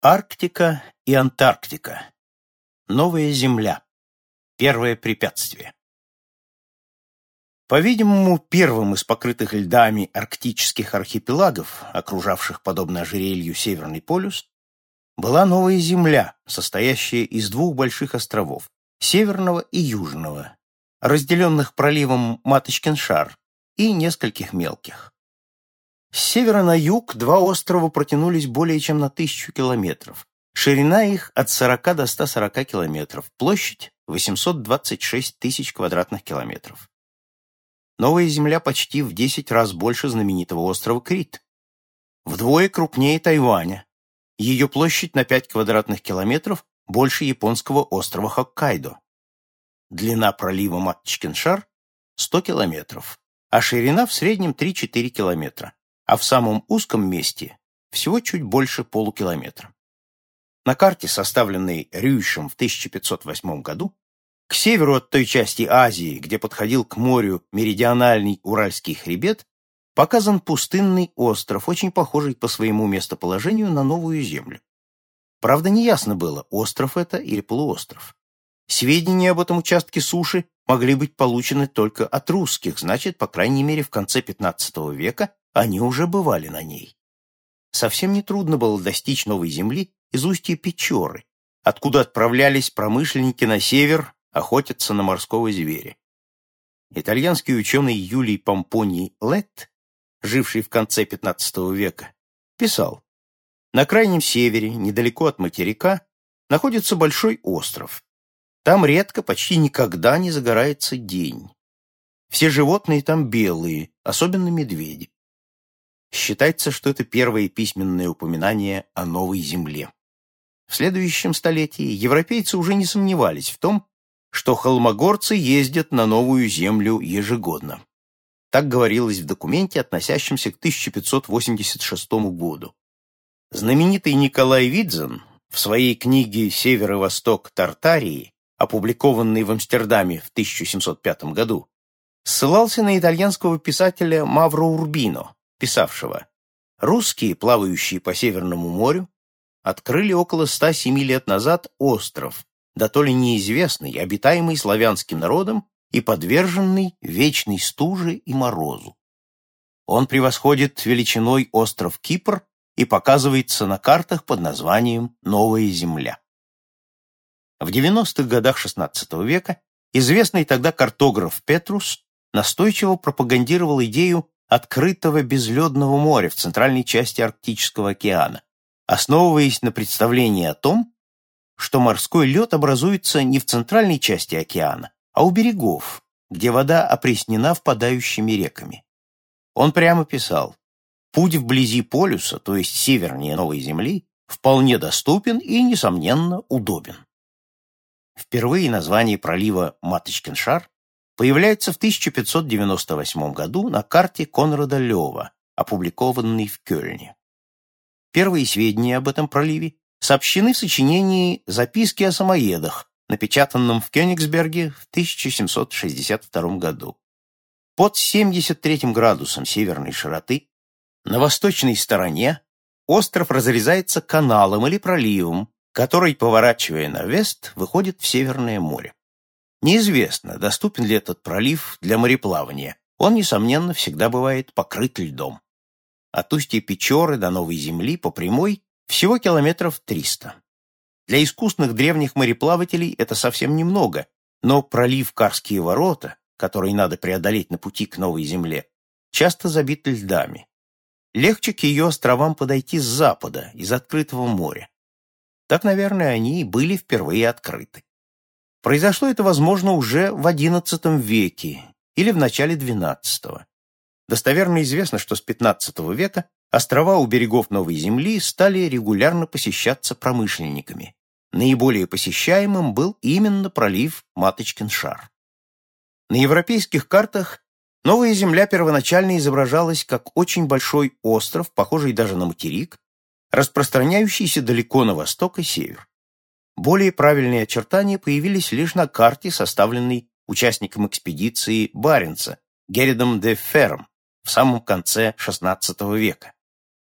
Арктика и Антарктика. Новая Земля. Первое препятствие. По-видимому, первым из покрытых льдами арктических архипелагов, окружавших подобно ожерелью Северный полюс, была Новая Земля, состоящая из двух больших островов – Северного и Южного, разделенных проливом Маточкин шар и нескольких мелких. С севера на юг два острова протянулись более чем на тысячу километров. Ширина их от 40 до 140 километров, площадь 826 тысяч квадратных километров. Новая Земля почти в 10 раз больше знаменитого острова Крит. Вдвое крупнее Тайваня. Ее площадь на 5 квадратных километров больше японского острова Хоккайдо. Длина пролива Матчкиншар – 100 километров, а ширина в среднем 3-4 километра а в самом узком месте всего чуть больше полукилометра. На карте, составленной Рюйшем в 1508 году, к северу от той части Азии, где подходил к морю меридиональный Уральский хребет, показан пустынный остров, очень похожий по своему местоположению на новую землю. Правда, неясно было, остров это или полуостров. Сведения об этом участке суши могли быть получены только от русских, значит, по крайней мере, в конце XV века они уже бывали на ней. Совсем нетрудно было достичь новой земли из устья Печоры, откуда отправлялись промышленники на север охотиться на морского зверя. Итальянский ученый Юлий Помпоний Летт, живший в конце XV века, писал, «На крайнем севере, недалеко от материка, находится большой остров. Там редко, почти никогда не загорается день. Все животные там белые, особенно медведи. Считается, что это первое письменное упоминание о новой земле. В следующем столетии европейцы уже не сомневались в том, что холмогорцы ездят на новую землю ежегодно. Так говорилось в документе, относящемся к 1586 году. Знаменитый Николай Видзен в своей книге «Север и Восток Тартарии», опубликованной в Амстердаме в 1705 году, ссылался на итальянского писателя Мавро Урбино, писавшего «Русские, плавающие по Северному морю, открыли около 107 лет назад остров, да то ли неизвестный, обитаемый славянским народом и подверженный вечной стуже и морозу. Он превосходит величиной остров Кипр и показывается на картах под названием «Новая земля». В 90-х годах XVI века известный тогда картограф Петрус настойчиво пропагандировал идею открытого безледного моря в центральной части Арктического океана, основываясь на представлении о том, что морской лед образуется не в центральной части океана, а у берегов, где вода опреснена впадающими реками. Он прямо писал, путь вблизи полюса, то есть севернее Новой Земли, вполне доступен и, несомненно, удобен. Впервые название пролива Маточкин шар появляется в 1598 году на карте Конрада Лева, опубликованной в Кёльне. Первые сведения об этом проливе сообщены в сочинении «Записки о самоедах», напечатанном в Кёнигсберге в 1762 году. Под 73 градусом северной широты на восточной стороне остров разрезается каналом или проливом, который, поворачивая на вест, выходит в Северное море. Неизвестно, доступен ли этот пролив для мореплавания. Он, несомненно, всегда бывает покрыт льдом. От устья Печоры до Новой Земли по прямой всего километров 300. Для искусных древних мореплавателей это совсем немного, но пролив Карские ворота, который надо преодолеть на пути к Новой Земле, часто забит льдами. Легче к ее островам подойти с запада, из открытого моря. Так, наверное, они и были впервые открыты. Произошло это, возможно, уже в XI веке или в начале XII. Достоверно известно, что с XV века острова у берегов Новой Земли стали регулярно посещаться промышленниками. Наиболее посещаемым был именно пролив Маточкин шар. На европейских картах Новая Земля первоначально изображалась как очень большой остров, похожий даже на материк, распространяющийся далеко на восток и север. Более правильные очертания появились лишь на карте, составленной участником экспедиции Баренца Герридом де Ферм в самом конце XVI века.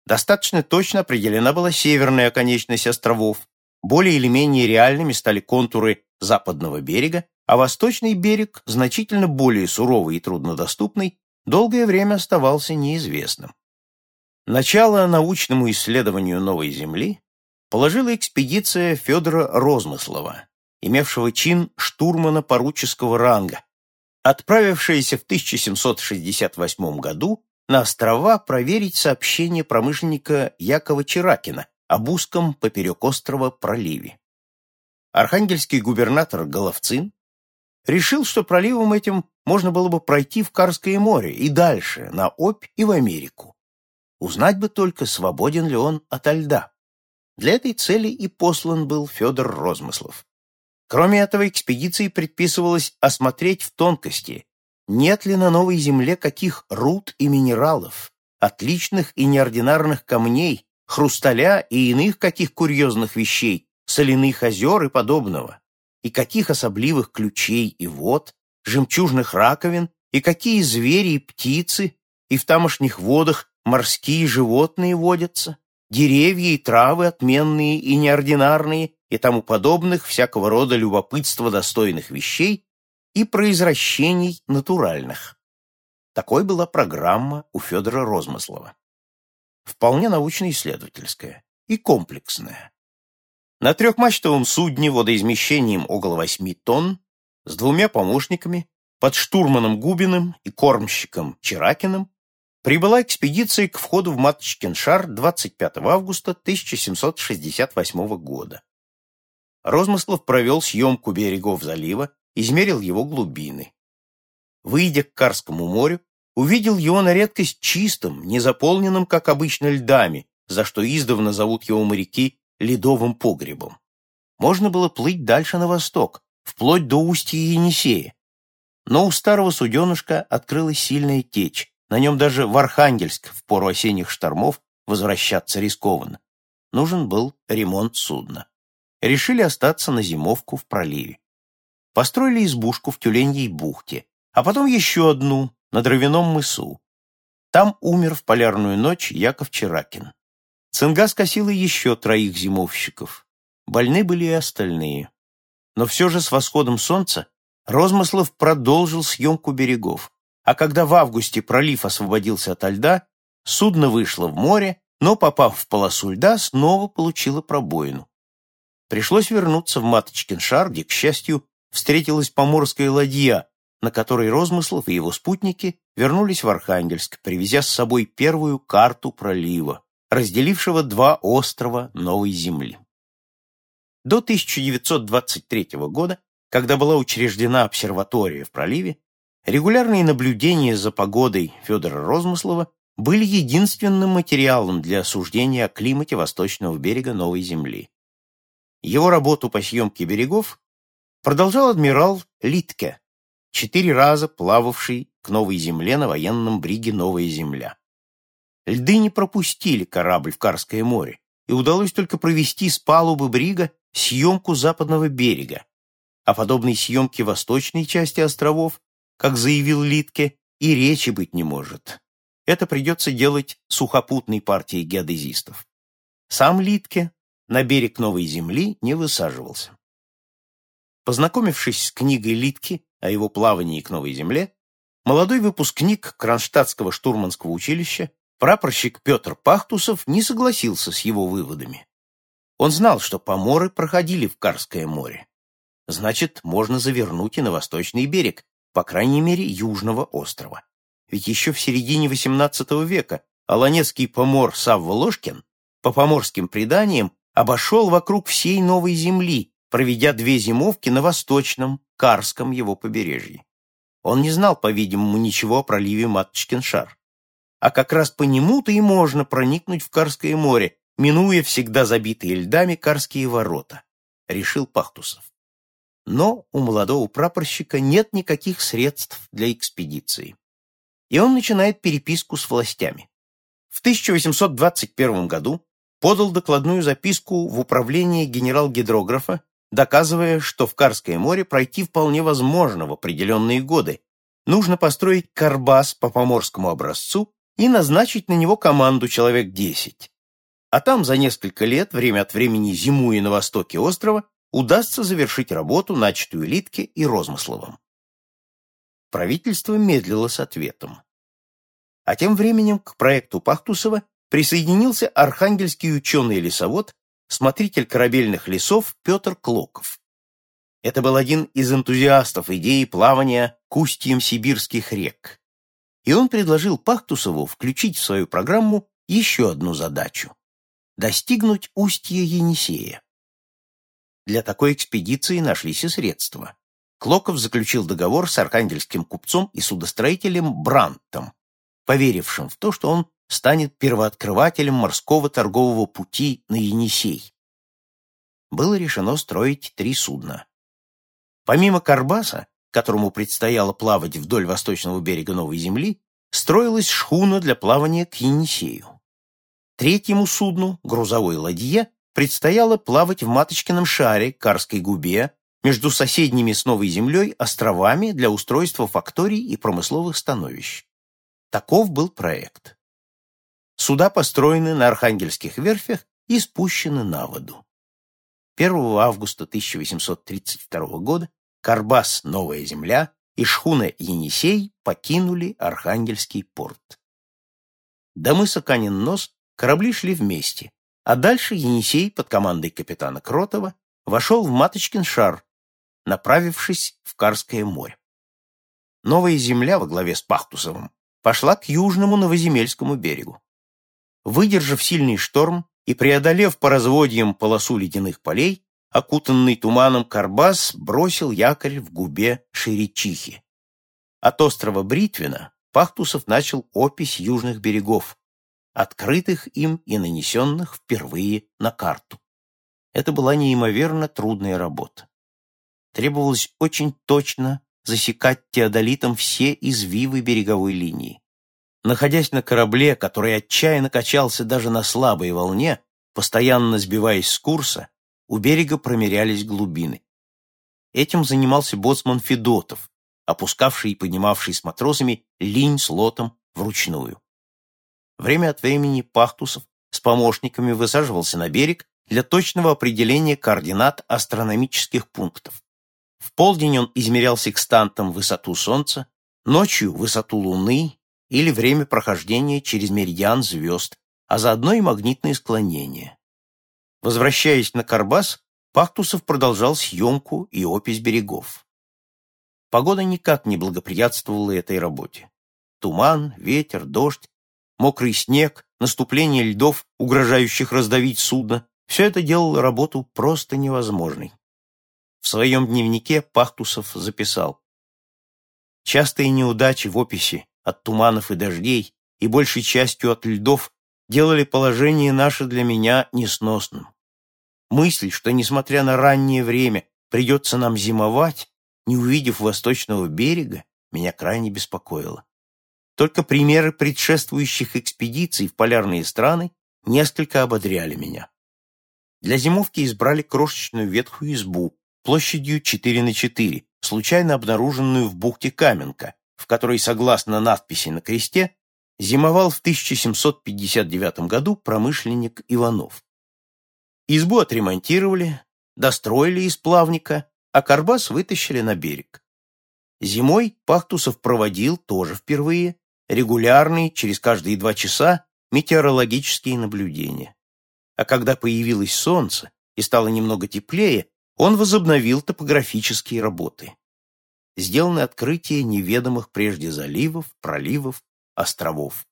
Достаточно точно определена была северная оконечность островов, более или менее реальными стали контуры западного берега, а восточный берег, значительно более суровый и труднодоступный, долгое время оставался неизвестным. Начало научному исследованию Новой Земли положила экспедиция Федора Розмыслова, имевшего чин штурмана поруческого ранга, отправившаяся в 1768 году на острова проверить сообщение промышленника Якова Чиракина об узком поперек острова проливе. Архангельский губернатор Головцин решил, что проливом этим можно было бы пройти в Карское море и дальше, на Обь и в Америку. Узнать бы только, свободен ли он ото льда. Для этой цели и послан был Федор Розмыслов. Кроме этого, экспедиции предписывалось осмотреть в тонкости, нет ли на новой земле каких руд и минералов, отличных и неординарных камней, хрусталя и иных каких курьезных вещей, соляных озер и подобного, и каких особливых ключей и вод, жемчужных раковин, и какие звери и птицы, и в тамошних водах морские животные водятся, деревья и травы отменные и неординарные, и тому подобных всякого рода любопытства достойных вещей и произвращений натуральных. Такой была программа у Федора Розмыслова. Вполне научно-исследовательская и комплексная. На трехмачтовом судне водоизмещением около восьми тонн с двумя помощниками, под штурманом Губиным и кормщиком Чиракиным, прибыла экспедиция к входу в Маточкин шар 25 августа 1768 года. Розмыслов провел съемку берегов залива, измерил его глубины. Выйдя к Карскому морю, увидел его на редкость чистым, не заполненным, как обычно, льдами, за что издавна зовут его моряки ледовым погребом. Можно было плыть дальше на восток, вплоть до устья Енисея. Но у старого суденышка открылась сильная течь, на нем даже в Архангельск в пору осенних штормов возвращаться рискованно. Нужен был ремонт судна. Решили остаться на зимовку в проливе. Построили избушку в Тюленьей бухте, а потом еще одну на Дровяном мысу. Там умер в полярную ночь Яков Чиракин. Цинга скосила еще троих зимовщиков. Больны были и остальные. Но все же с восходом солнца Розмыслов продолжил съемку берегов, а когда в августе пролив освободился ото льда, судно вышло в море, но, попав в полосу льда, снова получило пробоину. Пришлось вернуться в Маточкин шар, где, к счастью, встретилась поморская ладья, на которой Розмыслов и его спутники вернулись в Архангельск, привезя с собой первую карту пролива разделившего два острова Новой Земли. До 1923 года, когда была учреждена обсерватория в проливе, регулярные наблюдения за погодой Федора Розмыслова были единственным материалом для осуждения о климате восточного берега Новой Земли. Его работу по съемке берегов продолжал адмирал Литке, четыре раза плававший к Новой Земле на военном бриге «Новая Земля». Льды не пропустили корабль в Карское море, и удалось только провести с палубы брига съемку западного берега. О подобной съемке восточной части островов, как заявил Литке, и речи быть не может. Это придется делать сухопутной партией геодезистов. Сам Литке на берег Новой Земли не высаживался. Познакомившись с книгой Литки о его плавании к Новой Земле, молодой выпускник Кронштадтского штурманского училища Прапорщик Петр Пахтусов не согласился с его выводами. Он знал, что поморы проходили в Карское море. Значит, можно завернуть и на восточный берег, по крайней мере, южного острова. Ведь еще в середине XVIII века аланецкий помор Савва Ложкин, по поморским преданиям, обошел вокруг всей Новой Земли, проведя две зимовки на восточном, Карском его побережье. Он не знал, по-видимому, ничего о проливе Маточкин-Шар а как раз по нему-то и можно проникнуть в Карское море, минуя всегда забитые льдами Карские ворота, решил Пахтусов. Но у молодого прапорщика нет никаких средств для экспедиции. И он начинает переписку с властями. В 1821 году подал докладную записку в управление генерал-гидрографа, доказывая, что в Карское море пройти вполне возможно в определенные годы. Нужно построить карбас по поморскому образцу и назначить на него команду человек десять. А там за несколько лет, время от времени зимуя на востоке острова, удастся завершить работу, начатую Литке и Розмысловым. Правительство медлило с ответом. А тем временем к проекту Пахтусова присоединился архангельский ученый-лесовод, смотритель корабельных лесов Петр Клоков. Это был один из энтузиастов идеи плавания к устьям сибирских рек. И он предложил Пахтусову включить в свою программу еще одну задачу – достигнуть устья Енисея. Для такой экспедиции нашлись и средства. Клоков заключил договор с архангельским купцом и судостроителем Брантом, поверившим в то, что он станет первооткрывателем морского торгового пути на Енисей. Было решено строить три судна. Помимо Карбаса, которому предстояло плавать вдоль восточного берега Новой Земли, строилась шхуна для плавания к Енисею. Третьему судну, грузовой ладье, предстояло плавать в Маточкином шаре, Карской губе, между соседними с Новой Землей островами для устройства факторий и промысловых становищ. Таков был проект. Суда построены на Архангельских верфях и спущены на воду. 1 августа 1832 года Карбас «Новая земля» и шхуна «Енисей» покинули Архангельский порт. До мыса Канин-Нос корабли шли вместе, а дальше Енисей под командой капитана Кротова вошел в Маточкин шар, направившись в Карское море. Новая земля во главе с Пахтусовым пошла к южному Новоземельскому берегу. Выдержав сильный шторм и преодолев по разводьям полосу ледяных полей, окутанный туманом Карбас бросил якорь в губе Шеричихи. От острова Бритвина Пахтусов начал опись южных берегов, открытых им и нанесенных впервые на карту. Это была неимоверно трудная работа. Требовалось очень точно засекать теодолитом все извивы береговой линии. Находясь на корабле, который отчаянно качался даже на слабой волне, постоянно сбиваясь с курса, у берега промерялись глубины. Этим занимался боцман Федотов, опускавший и поднимавший с матросами линь с лотом вручную. Время от времени Пахтусов с помощниками высаживался на берег для точного определения координат астрономических пунктов. В полдень он измерял секстантом высоту Солнца, ночью высоту Луны или время прохождения через меридиан звезд, а заодно и магнитные склонения. Возвращаясь на Карбас, Пахтусов продолжал съемку и опись берегов. Погода никак не благоприятствовала этой работе. Туман, ветер, дождь, мокрый снег, наступление льдов, угрожающих раздавить судно — все это делало работу просто невозможной. В своем дневнике Пахтусов записал «Частые неудачи в описи от туманов и дождей и большей частью от льдов делали положение наше для меня несносным. Мысль, что, несмотря на раннее время, придется нам зимовать, не увидев восточного берега, меня крайне беспокоила. Только примеры предшествующих экспедиций в полярные страны несколько ободряли меня. Для зимовки избрали крошечную ветхую избу площадью 4 на 4, случайно обнаруженную в бухте Каменка, в которой, согласно надписи на кресте, зимовал в 1759 году промышленник Иванов. Избу отремонтировали, достроили из плавника, а карбас вытащили на берег. Зимой Пахтусов проводил, тоже впервые, регулярные, через каждые два часа, метеорологические наблюдения. А когда появилось солнце и стало немного теплее, он возобновил топографические работы сделаны открытия неведомых прежде заливов, проливов, островов.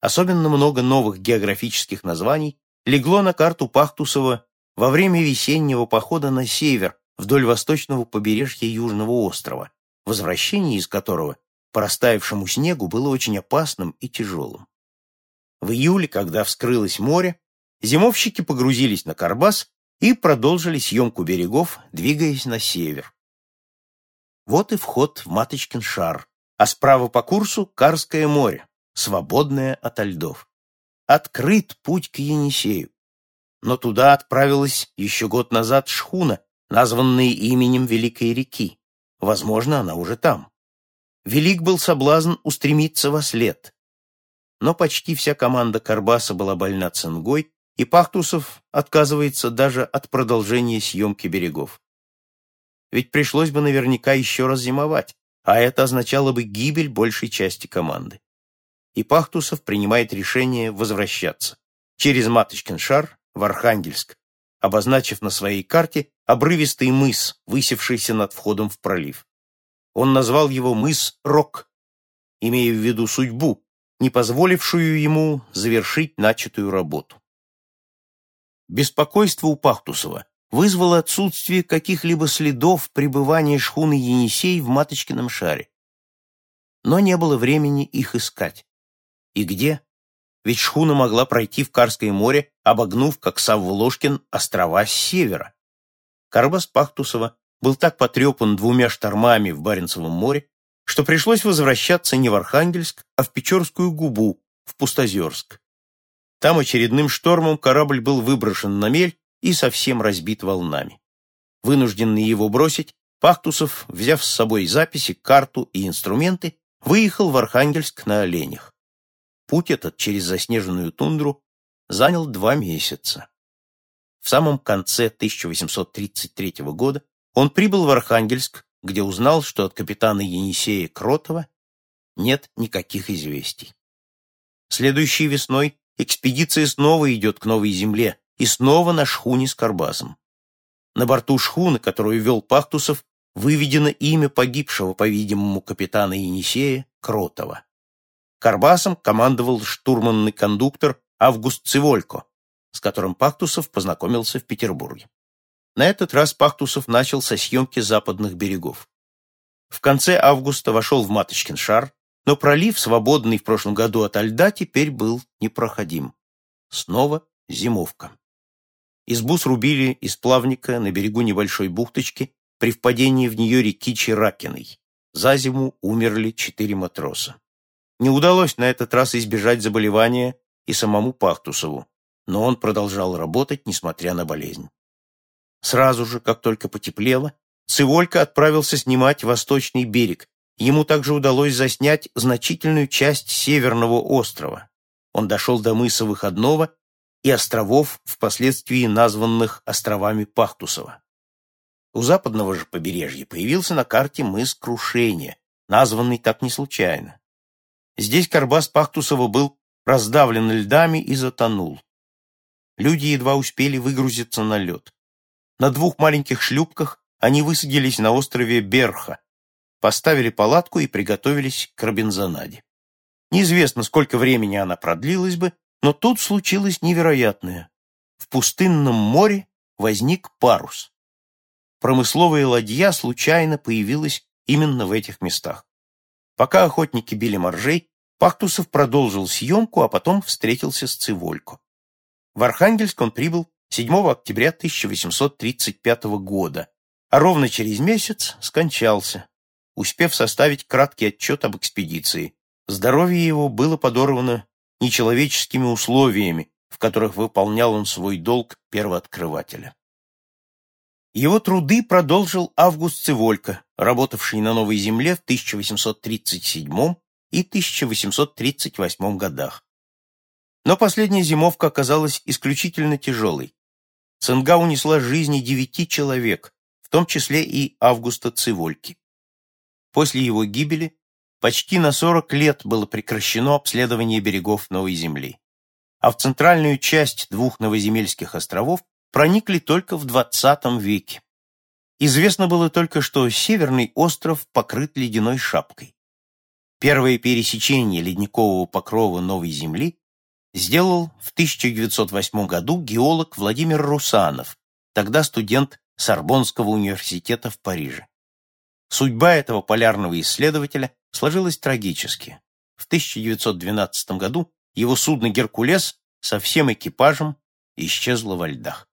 Особенно много новых географических названий легло на карту Пахтусова во время весеннего похода на север вдоль восточного побережья Южного острова, возвращение из которого по растаявшему снегу было очень опасным и тяжелым. В июле, когда вскрылось море, зимовщики погрузились на Карбас и продолжили съемку берегов, двигаясь на север. Вот и вход в Маточкин шар, а справа по курсу Карское море, свободное ото льдов. Открыт путь к Енисею. Но туда отправилась еще год назад шхуна, названная именем Великой реки. Возможно, она уже там. Велик был соблазн устремиться во след. но почти вся команда Карбаса была больна цингой, и Пахтусов отказывается даже от продолжения съемки берегов. Ведь пришлось бы наверняка еще раз зимовать, а это означало бы гибель большей части команды. И Пахтусов принимает решение возвращаться через Маточкин шар в Архангельск, обозначив на своей карте обрывистый мыс, высевшийся над входом в пролив. Он назвал его мыс Рок, имея в виду судьбу, не позволившую ему завершить начатую работу. Беспокойство у Пахтусова вызвало отсутствие каких-либо следов пребывания шхуны Енисей в Маточкином шаре. Но не было времени их искать. И где? Ведь шхуна могла пройти в Карское море, обогнув, как Савволожкин, острова с севера. Карбас Пахтусова был так потрепан двумя штормами в Баренцевом море, что пришлось возвращаться не в Архангельск, а в Печорскую губу, в Пустозерск. Там очередным штормом корабль был выброшен на мель и совсем разбит волнами. Вынужденный его бросить, Пахтусов, взяв с собой записи, карту и инструменты, выехал в Архангельск на оленях. Путь этот через заснеженную тундру занял два месяца. В самом конце 1833 года он прибыл в Архангельск, где узнал, что от капитана Енисея Кротова нет никаких известий. Следующей весной Экспедиция снова идет к новой земле и снова на шхуне с Карбасом. На борту шхуны, которую вел Пахтусов, выведено имя погибшего, по-видимому, капитана Енисея Кротова. Карбасом командовал штурманный кондуктор Август Циволько, с которым Пахтусов познакомился в Петербурге. На этот раз Пахтусов начал со съемки западных берегов. В конце августа вошел в Маточкин шар, но пролив, свободный в прошлом году от льда, теперь был непроходим. Снова зимовка. Избу срубили из плавника на берегу небольшой бухточки при впадении в нее реки Чиракиной. За зиму умерли четыре матроса. Не удалось на этот раз избежать заболевания и самому Пахтусову, но он продолжал работать, несмотря на болезнь. Сразу же, как только потеплело, Циволька отправился снимать восточный берег, Ему также удалось заснять значительную часть северного острова. Он дошел до мыса Выходного и островов, впоследствии названных островами Пахтусова. У западного же побережья появился на карте мыс Крушения, названный так не случайно. Здесь Карбас Пахтусова был раздавлен льдами и затонул. Люди едва успели выгрузиться на лед. На двух маленьких шлюпках они высадились на острове Берха, поставили палатку и приготовились к Робинзонаде. Неизвестно, сколько времени она продлилась бы, но тут случилось невероятное. В пустынном море возник парус. Промысловая ладья случайно появилась именно в этих местах. Пока охотники били моржей, Пахтусов продолжил съемку, а потом встретился с Циволько. В Архангельск он прибыл 7 октября 1835 года, а ровно через месяц скончался, успев составить краткий отчет об экспедиции. Здоровье его было подорвано нечеловеческими условиями, в которых выполнял он свой долг первооткрывателя. Его труды продолжил Август Циволька, работавший на Новой Земле в 1837 и 1838 годах. Но последняя зимовка оказалась исключительно тяжелой. Цинга унесла жизни девяти человек, в том числе и Августа Цивольки. После его гибели почти на 40 лет было прекращено обследование берегов Новой Земли. А в центральную часть двух новоземельских островов проникли только в XX веке. Известно было только, что северный остров покрыт ледяной шапкой. Первое пересечение ледникового покрова Новой Земли сделал в 1908 году геолог Владимир Русанов, тогда студент Сорбонского университета в Париже. Судьба этого полярного исследователя сложилась трагически. В 1912 году его судно «Геркулес» со всем экипажем исчезло во льдах.